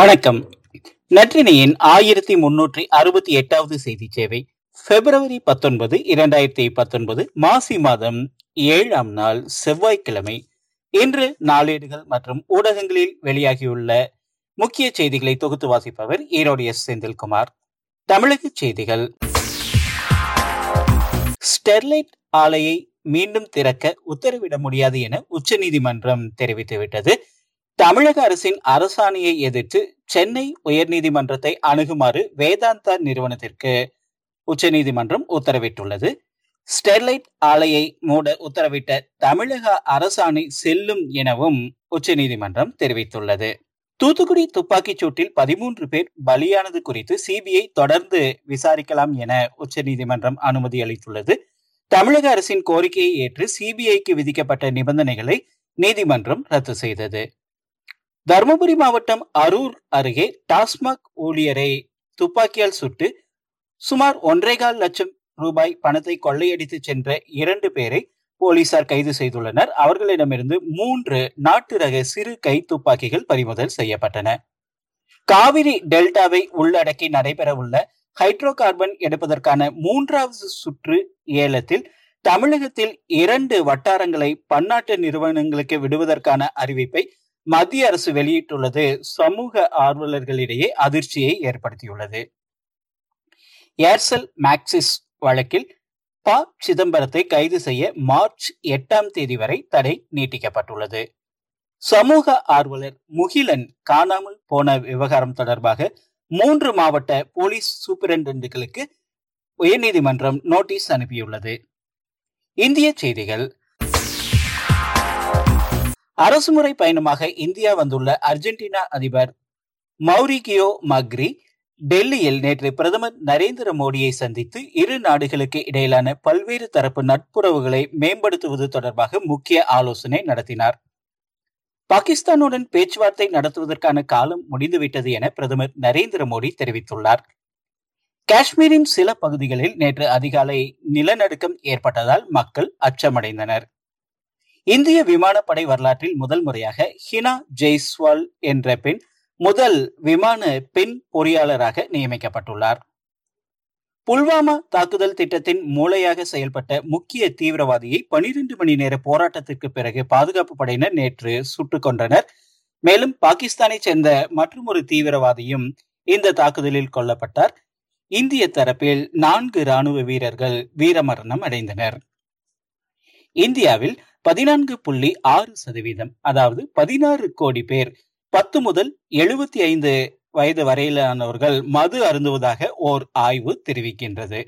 வணக்கம். நற்றினியின் ஆயிரத்தி முன்னூற்றி அறுபத்தி எட்டாவது செய்தி சேவை பிப்ரவரி பத்தொன்பது இரண்டாயிரத்தி பத்தொன்பது மாசி மாதம் ஏழாம் நாள் செவ்வாய்க்கிழமை. இன்று நாளேடுகள் மற்றும் ஊடகங்களில் வெளியாகியுள்ள முக்கிய செய்திகளை தொகுத்து வாசிப்பவர் ஈரோடு எஸ். செந்தில்குமார். தமிழக செய்திகள். ஸ்டெர்லைட் ஆலையை மீண்டும் திறக்க உத்தரவிட முடியாது என உச்சநீதிமன்றம் தெரிவித்துவிட்டது. தமிழக அரசின் அரசாணையை எதிர்த்து சென்னை உயர்நீதிமன்றத்தை அணுகுமாறு வேதாந்தா நிறுவனத்திற்கு உச்சநீதிமன்றம் உத்தரவிட்டுள்ளது. ஸ்டெர்லைட் ஆலையை மூட உத்தரவிட்ட தமிழக அரசாணை செல்லும் எனவும் உச்சநீதிமன்றம் தெரிவித்துள்ளது. தூத்துக்குடி துப்பாக்கிச் சூட்டில் பதிமூன்று பேர் பலியானது குறித்து சிபிஐ தொடர்ந்து விசாரிக்கலாம் என உச்சநீதிமன்றம் அனுமதி அளித்துள்ளது. தமிழக அரசின் கோரிக்கையை ஏற்று சிபிஐக்கு விதிக்கப்பட்ட நிபந்தனைகளை நீதிமன்றம் ரத்து செய்தது. தருமபுரி மாவட்டம் அரூர் அருகே டாஸ்மாக் ஊழியரை துப்பாக்கியால் சுட்டு சுமார் ஒன்றேகால் லட்சம் ரூபாய் பணத்தை கொள்ளையடித்து சென்ற இரண்டு பேரை போலீசார் கைது செய்துள்ளனர். அவர்களிடமிருந்து மூன்று நாட்டு ரக சிறு கை துப்பாக்கிகள் பறிமுதல் செய்யப்பட்டன. காவிரி டெல்டாவை உள்ளடக்கி நடைபெறவுள்ள ஹைட்ரோ கார்பன் எடுப்பதற்கான மூன்றாவது சுற்று ஏலத்தில் தமிழகத்தில் இரண்டு வட்டாரங்களை பன்னாட்டு நிறுவனங்களுக்கு விடுவதற்கான அறிவிப்பை மத்திய அரசு வெளியிட்டுள்ளது சமூக ஆர்வலர்களிடையே அதிர்ச்சியை ஏற்படுத்தியுள்ளது. ஏர்செல் மேக்சிஸ் வழக்கில் ப. சிதம்பரத்தை கைது செய்ய மார்ச் எட்டாம் தேதி வரை தடை நீட்டிக்கப்பட்டுள்ளது. சமூக ஆர்வலர் முகிலன் காணாமல் போன விவகாரம் தொடர்பாக மூன்று மாவட்ட போலீஸ் சூப்பரிண்டென்ட்களுக்கு உயர்நீதிமன்றம் நோட்டீஸ் அனுப்பியுள்ளது. இந்திய செய்திகள் அரசுமுறை பயணமாக இந்தியா வந்துள்ள அர்ஜென்டினா அதிபர் மௌரிகியோ மக்ரி டெல்லியில் நேற்று பிரதமர் நரேந்திர மோடியை சந்தித்து இரு நாடுகளுக்கு இடையிலான பல்வேறு தரப்பு நட்புறவுகளை மேம்படுத்துவது தொடர்பாக முக்கிய ஆலோசனை நடத்தினார். பாகிஸ்தானுடன் பேச்சுவார்த்தை நடத்துவதற்கான காலம் முடிந்துவிட்டது என பிரதமர் நரேந்திர மோடி தெரிவித்துள்ளார். காஷ்மீரின் சில பகுதிகளில் நேற்று அதிகாலை நிலநடுக்கம் ஏற்பட்டதால் மக்கள் அச்சமடைந்தனர். இந்திய விமானப்படை வரலாற்றில் முதல் முறையாக ஹினா ஜெய்ஸ்வால் என்ற பெண் முதல் விமான பெண் பொறியாளராக நியமிக்கப்பட்டுள்ளார். புல்வாமா தாக்குதல் திட்டத்தின் மூளையாக செயல்பட்ட முக்கிய தீவிரவாதியை பனிரெண்டு மணி நேர போராட்டத்திற்கு பிறகு பாதுகாப்பு படையினர் நேற்று சுட்டுக் கொன்றனர். மேலும் பாகிஸ்தானை சேர்ந்த மற்றொரு தீவிரவாதியும் இந்த தாக்குதலில் கொல்லப்பட்டார். இந்திய தரப்பில் நான்கு ராணுவ வீரர்கள் வீரமரணம் அடைந்தனர். இந்தியாவில் பதினான்கு புள்ளி ஆறு சதவீதம் அதாவது பதினாறு கோடி பேர் பத்து முதல் எழுபத்தி ஐந்து வயது வரையிலானவர்கள் மது அருந்துவதாக ஓர் ஆய்வு தெரிவிக்கின்றது.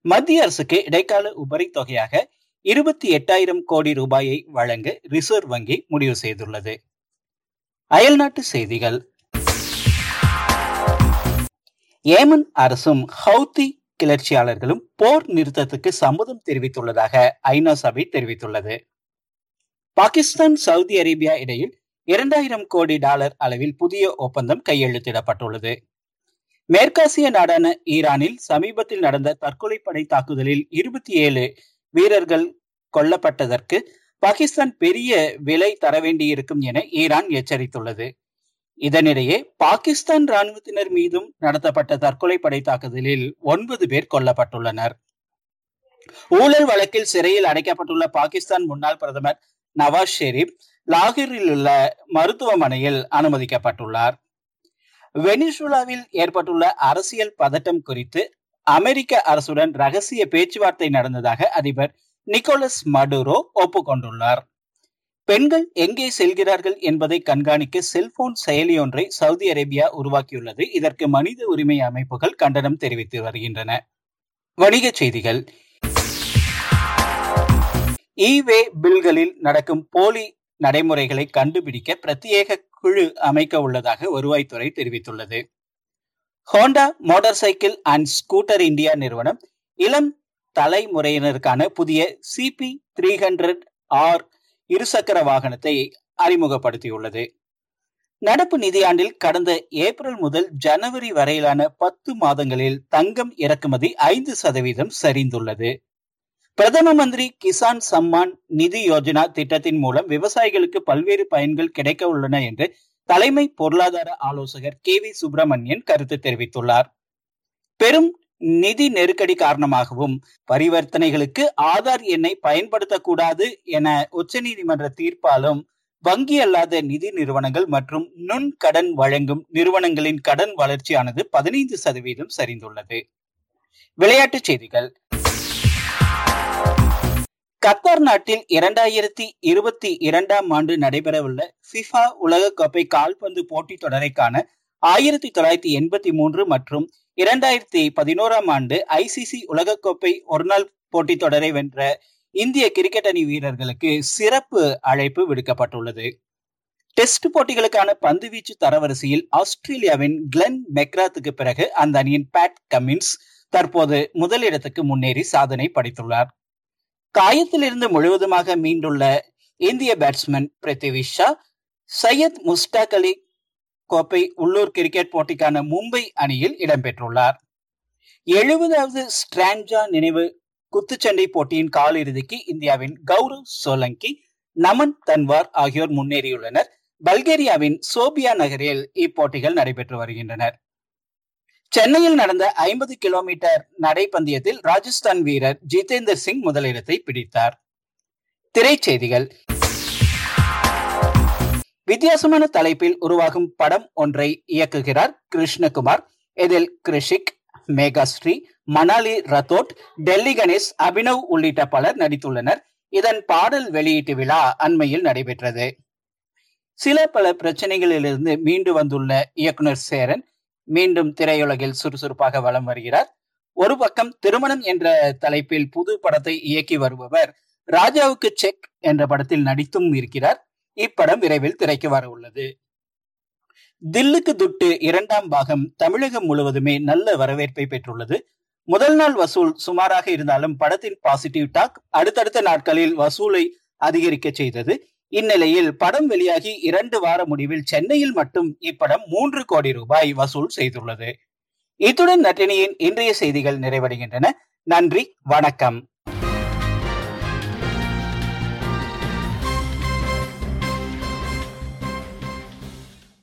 மத்திய அரசுக்கு இடைக்கால உபரி தொகையாக இருபத்தி எட்டாயிரம் கோடி ரூபாயை வழங்க ரிசர்வ் வங்கி முடிவு செய்துள்ளது. அயல்நாட்டு செய்திகள். ஏமன் அரசும் ஹவுத்தி கிளர்ச்சியாளர்களும் போர் நிறுத்தத்துக்கு சம்மதம் தெரிவித்துள்ளதாக ஐநா சபை தெரிவித்துள்ளது. பாகிஸ்தான் சவுதி அரேபியா இடையில் இரண்டாயிரம் கோடி டாலர் அளவில் புதிய ஒப்பந்தம் கையெழுத்திடப்பட்டுள்ளது. மேற்காசிய நாடான ஈரானில் சமீபத்தில் நடந்த தற்கொலை படை தாக்குதலில் இருபத்தி ஏழு வீரர்கள் கொல்லப்பட்டதற்கு பாகிஸ்தான் பெரிய விலை தர வேண்டியிருக்கும் என ஈரான் எச்சரித்துள்ளது. இதனிடையே பாகிஸ்தான் ராணுவத்தினர் மீதும் நடத்தப்பட்ட தற்கொலை படை தாக்குதலில் ஒன்பது பேர் கொல்லப்பட்டுள்ளனர். ஊழல் வழக்கில் சிறையில் அடைக்கப்பட்டுள்ள பாகிஸ்தான் முன்னாள் பிரதமர் நவாஸ் ஷெரீப் லாகூரில் உள்ள மருத்துவமனையில் அனுமதிக்கப்பட்டுள்ளார். வெனிசுலாவில் ஏற்பட்டுள்ள அரசியல் பதட்டம் குறித்து அமெரிக்க அரசுடன் ரகசிய பேச்சுவார்த்தை நடந்ததாக அதிபர் நிக்கோலஸ் மடுரோ ஒப்புக்கொண்டுள்ளார். பெண்கள் எங்கே செல்கிறார்கள் என்பதை கண்காணிக்க செல்போன் செயலி ஒன்றை சவுதி அரேபியா உருவாக்கியுள்ளது. இதற்கு மனித உரிமை அமைப்புகள் கண்டனம் தெரிவித்து வருகின்றன. வணிகச் செய்திகள். இவே பில்களில் நடக்கும் போலி நடைமுறைகளை கண்டுபிடிக்க பிரத்யேக குழு அமைக்க உள்ளதாக வருவாய்த்துறை தெரிவித்துள்ளது. Honda motorcycle and scooter India நிறுவனம் இளம் தலைமுறையினருக்கான புதிய சிபி த்ரீ ஹண்ட்ரட் ஆர் இருசக்கர வாகனத்தை அறிமுகப்படுத்தியுள்ளது. நடப்பு நிதியாண்டில் கடந்த ஏப்ரல் முதல் ஜனவரி வரையிலான பத்து மாதங்களில் தங்கம் இறக்குமதி ஐந்து சதவீதம் சரிந்துள்ளது. பிரதம மந்திரி கிசான் சம்மான் நிதி யோஜனா திட்டத்தின் மூலம் விவசாயிகளுக்கு பல்வேறு பயன்கள் கிடைக்க உள்ளன என்று தலைமை பொருளாதார ஆலோசகர் கே வி சுப்பிரமணியன் கருத்து தெரிவித்துள்ளார். பெரும் நிதி நெருக்கடி காரணமாகவும் பரிவர்த்தனைகளுக்கு ஆதார் எண்ணை பயன்படுத்தக்கூடாது என உச்சநீதிமன்ற தீர்ப்பாலும் வங்கி அல்லாத நிதி நிறுவனங்கள் மற்றும் நுண் கடன் வழங்கும் நிறுவனங்களின் கடன் வளர்ச்சியானது பதினைந்து சதவீதம் சரிந்துள்ளது. விளையாட்டுச் செய்திகள். கத்தார் நாட்டில் இரண்டாயிரத்தி இருபத்தி இரண்டாம் ஆண்டு நடைபெறவுள்ள பிஃபா உலகக்கோப்பை கால்பந்து போட்டித் தொடரைக்கான ஆயிரத்தி தொள்ளாயிரத்தி எண்பத்தி மூன்று மற்றும் இரண்டாயிரத்தி பதினோராம் ஆண்டு ஐசிசி உலகக்கோப்பை ஒருநாள் போட்டித் தொடரை வென்ற இந்திய கிரிக்கெட் அணி வீரர்களுக்கு சிறப்பு அழைப்பு விடுக்கப்பட்டுள்ளது. டெஸ்ட் போட்டிகளுக்கான பந்துவீச்சு தரவரிசையில் ஆஸ்திரேலியாவின் கிளென் மெக்ராத்துக்கு பிறகு அந்த அணியின் பேட் கமின்ஸ் தற்போது முதலிடத்துக்கு முன்னேறி சாதனை படைத்துள்ளார். காயத்திலிருந்து முழுவதுமாக மீண்டுள்ள இந்திய பேட்ஸ்மேன் பிரித்திவி ஷா சையத் முஸ்டாக் அலி கோப்பை உள்ளூர் கிரிக்கெட் போட்டிக்கான மும்பை அணியில் இடம்பெற்றுள்ளார். எழுபதாவது ஸ்ட்ரான்ஜா நினைவு குத்துச்சண்டை போட்டியின் காலிறுதிக்கு இந்தியாவின் கௌரவ் சோலங்கி நமன் தன்வார் ஆகியோர் முன்னேறியுள்ளனர். பல்கேரியாவின் சோபியா நகரில் இப்போட்டிகள் நடைபெற்று வருகின்றனர். சென்னையில் நடந்த ஐம்பது கிலோமீட்டர் நடைப்பந்தயத்தில் ராஜஸ்தான் வீரர் ஜிதேந்தர் சிங் முதலிடத்தை பிடித்தார். திரைச்செய்திகள். வித்தியாசமான தலைப்பில் உருவாகும் படம் ஒன்றை இயக்குகிறார் கிருஷ்ணகுமார். இதில் கிருஷிக் மேகாஸ்ரீ மணாலி ரத்தோட் டெல்லி கணேஷ் அபினவ் உள்ளிட்ட பலர் நடித்துள்ளனர். இதன் பாடல் வெளியீட்டு விழா அண்மையில் நடைபெற்றது. சில பல பிரச்சனைகளிலிருந்து மீண்டு வந்துள்ள இயக்குனர் சேரன் மீண்டும் திரையுலகில் சுறுசுறுப்பாக வலம் வருகிறார். ஒரு பக்கம் திருமணம் என்ற தலைப்பில் புது படத்தை இயக்கி வருபவர் ராஜாவுக்கு செக் என்ற படத்தில் நடித்தும் இருக்கிறார். இப்படம் விரைவில் திரைக்கு வர உள்ளது. தில்லுக்கு துட்டு இரண்டாம் பாகம் தமிழகம் முழுவதுமே நல்ல வரவேற்பை பெற்றுள்ளது. முதல் நாள் வசூல் சுமாராக இருந்தாலும் படத்தின் பாசிட்டிவ் டாக் அடுத்தடுத்த நாட்களில் வசூலை அதிகரிக்க செய்தது. இந்நிலையில் படம் வெளியாகி இரண்டு வார முடிவில் சென்னையில் மட்டும் இப்படம் மூன்று கோடி ரூபாய் வசூல் செய்துள்ளது. இத்துடன் நட்டினியின் இன்றைய செய்திகள் நிறைவடைகின்றன. நன்றி வணக்கம்.